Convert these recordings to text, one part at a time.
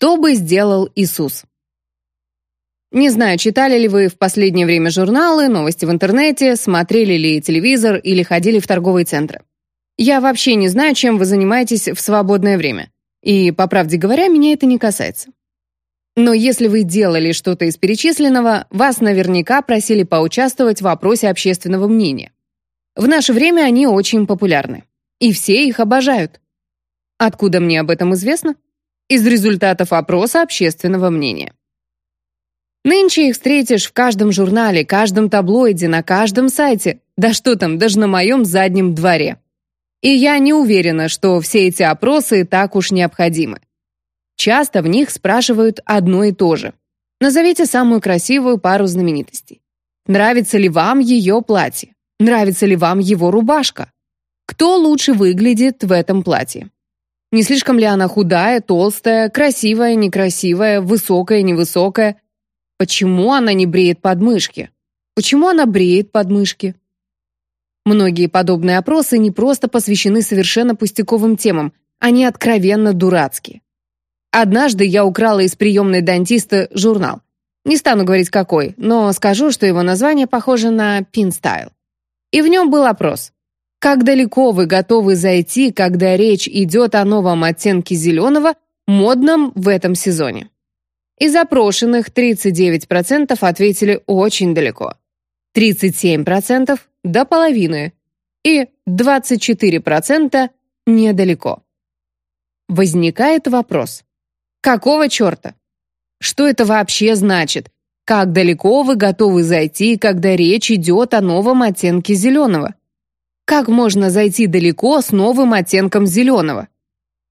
Что бы сделал Иисус? Не знаю, читали ли вы в последнее время журналы, новости в интернете, смотрели ли телевизор или ходили в торговые центры. Я вообще не знаю, чем вы занимаетесь в свободное время. И, по правде говоря, меня это не касается. Но если вы делали что-то из перечисленного, вас наверняка просили поучаствовать в опросе общественного мнения. В наше время они очень популярны. И все их обожают. Откуда мне об этом известно? Из результатов опроса общественного мнения. Нынче их встретишь в каждом журнале, каждом таблоиде, на каждом сайте, да что там, даже на моем заднем дворе. И я не уверена, что все эти опросы так уж необходимы. Часто в них спрашивают одно и то же. Назовите самую красивую пару знаменитостей. Нравится ли вам ее платье? Нравится ли вам его рубашка? Кто лучше выглядит в этом платье? Не слишком ли она худая, толстая, красивая, некрасивая, высокая, невысокая? Почему она не бреет подмышки? Почему она бреет подмышки? Многие подобные опросы не просто посвящены совершенно пустяковым темам, они откровенно дурацкие. Однажды я украла из приемной дантиста журнал. Не стану говорить какой, но скажу, что его название похоже на «Пинстайл». И в нем был опрос. Как далеко вы готовы зайти, когда речь идет о новом оттенке зеленого, модном в этом сезоне? Из опрошенных 39% ответили очень далеко, 37% – до половины и 24% – недалеко. Возникает вопрос. Какого черта? Что это вообще значит? Как далеко вы готовы зайти, когда речь идет о новом оттенке зеленого? Как можно зайти далеко с новым оттенком зеленого?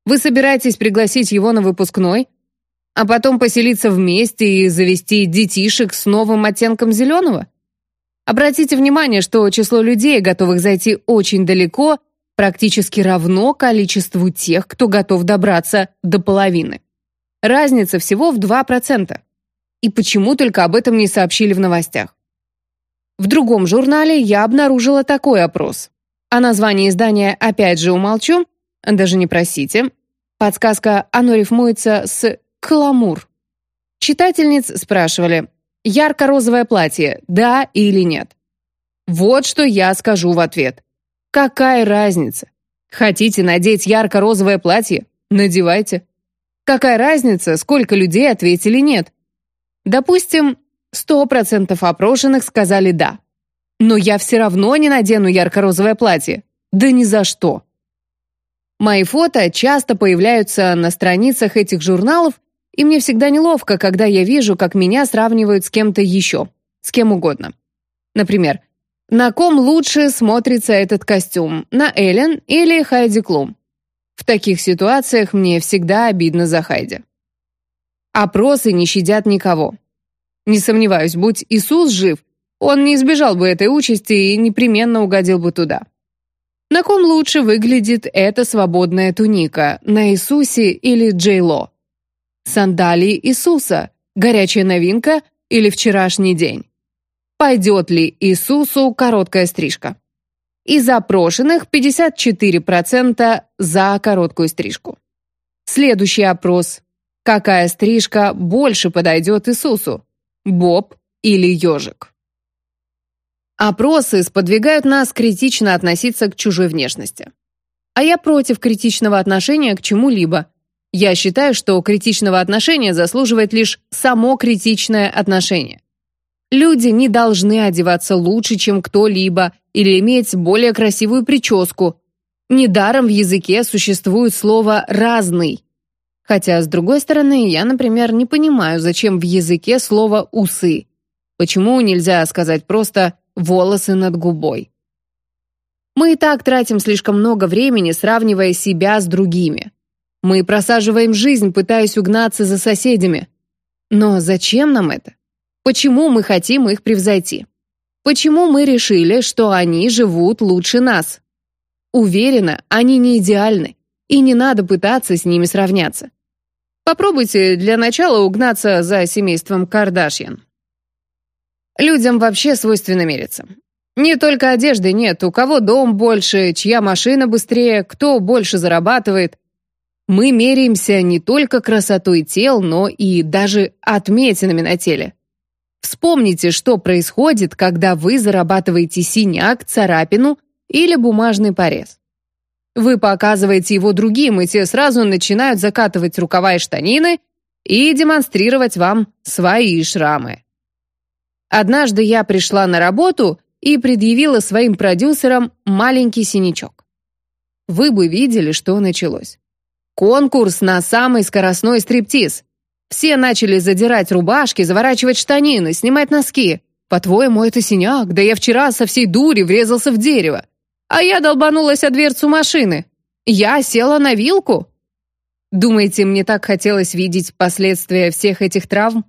Вы собираетесь пригласить его на выпускной, а потом поселиться вместе и завести детишек с новым оттенком зеленого? Обратите внимание, что число людей, готовых зайти очень далеко, практически равно количеству тех, кто готов добраться до половины. Разница всего в 2%. И почему только об этом не сообщили в новостях? В другом журнале я обнаружила такой опрос. А название издания опять же умолчу, даже не просите. Подсказка, оно рифмуется с «каламур». Читательниц спрашивали, ярко-розовое платье, да или нет? Вот что я скажу в ответ. Какая разница? Хотите надеть ярко-розовое платье? Надевайте. Какая разница, сколько людей ответили нет? Допустим, 100% опрошенных сказали «да». Но я все равно не надену ярко-розовое платье. Да ни за что. Мои фото часто появляются на страницах этих журналов, и мне всегда неловко, когда я вижу, как меня сравнивают с кем-то еще, с кем угодно. Например, на ком лучше смотрится этот костюм, на Эллен или Хайди Клум? В таких ситуациях мне всегда обидно за Хайди. Опросы не щадят никого. Не сомневаюсь, будь Иисус жив, он не избежал бы этой участи и непременно угодил бы туда. На ком лучше выглядит эта свободная туника, на Иисусе или Джейло? Сандалии Иисуса, горячая новинка или вчерашний день? Пойдет ли Иисусу короткая стрижка? Из запрошенных 54% за короткую стрижку. Следующий опрос. Какая стрижка больше подойдет Иисусу? Боб или ежик? Опросы сподвигают нас критично относиться к чужой внешности. А я против критичного отношения к чему-либо. Я считаю, что критичного отношения заслуживает лишь само критичное отношение. Люди не должны одеваться лучше, чем кто-либо, или иметь более красивую прическу. Недаром в языке существует слово «разный». Хотя, с другой стороны, я, например, не понимаю, зачем в языке слово «усы». Почему нельзя сказать просто волосы над губой. Мы и так тратим слишком много времени, сравнивая себя с другими. Мы просаживаем жизнь, пытаясь угнаться за соседями. Но зачем нам это? Почему мы хотим их превзойти? Почему мы решили, что они живут лучше нас? Уверена, они не идеальны, и не надо пытаться с ними сравняться. Попробуйте для начала угнаться за семейством Кардашьян. Людям вообще свойственно мериться. Не только одежды нет, у кого дом больше, чья машина быстрее, кто больше зарабатывает. Мы меряемся не только красотой тел, но и даже отметинами на теле. Вспомните, что происходит, когда вы зарабатываете синяк, царапину или бумажный порез. Вы показываете его другим, и те сразу начинают закатывать рукава и штанины и демонстрировать вам свои шрамы. Однажды я пришла на работу и предъявила своим продюсерам маленький синячок. Вы бы видели, что началось. Конкурс на самый скоростной стриптиз. Все начали задирать рубашки, заворачивать штанины, снимать носки. По-твоему, это синяк? Да я вчера со всей дури врезался в дерево. А я долбанулась о дверцу машины. Я села на вилку. Думаете, мне так хотелось видеть последствия всех этих травм?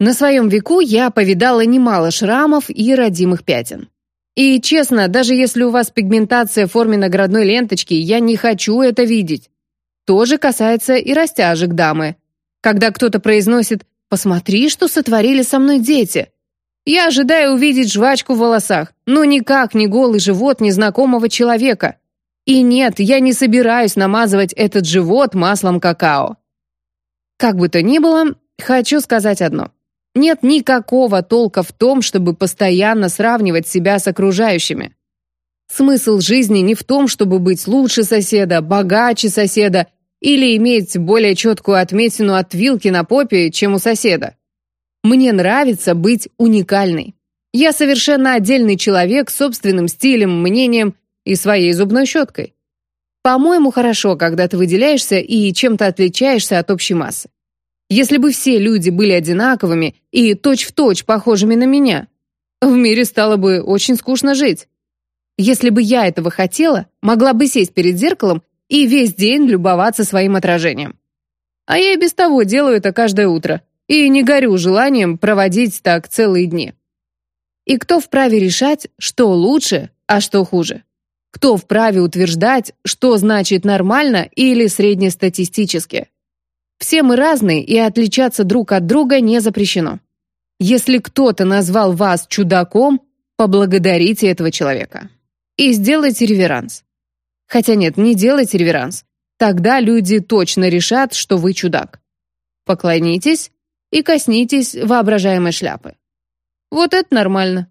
На своем веку я повидала немало шрамов и родимых пятен. И честно, даже если у вас пигментация в форме наградной ленточки, я не хочу это видеть. То же касается и растяжек дамы. Когда кто-то произносит «посмотри, что сотворили со мной дети», я ожидаю увидеть жвачку в волосах, но никак не голый живот незнакомого человека. И нет, я не собираюсь намазывать этот живот маслом какао. Как бы то ни было, хочу сказать одно. Нет никакого толка в том, чтобы постоянно сравнивать себя с окружающими. Смысл жизни не в том, чтобы быть лучше соседа, богаче соседа или иметь более четкую отметину от вилки на попе, чем у соседа. Мне нравится быть уникальной. Я совершенно отдельный человек с собственным стилем, мнением и своей зубной щеткой. По-моему, хорошо, когда ты выделяешься и чем-то отличаешься от общей массы. Если бы все люди были одинаковыми и точь-в-точь точь похожими на меня, в мире стало бы очень скучно жить. Если бы я этого хотела, могла бы сесть перед зеркалом и весь день любоваться своим отражением. А я и без того делаю это каждое утро и не горю желанием проводить так целые дни. И кто вправе решать, что лучше, а что хуже? Кто вправе утверждать, что значит нормально или среднестатистически? Все мы разные, и отличаться друг от друга не запрещено. Если кто-то назвал вас чудаком, поблагодарите этого человека. И сделайте реверанс. Хотя нет, не делайте реверанс. Тогда люди точно решат, что вы чудак. Поклонитесь и коснитесь воображаемой шляпы. Вот это нормально.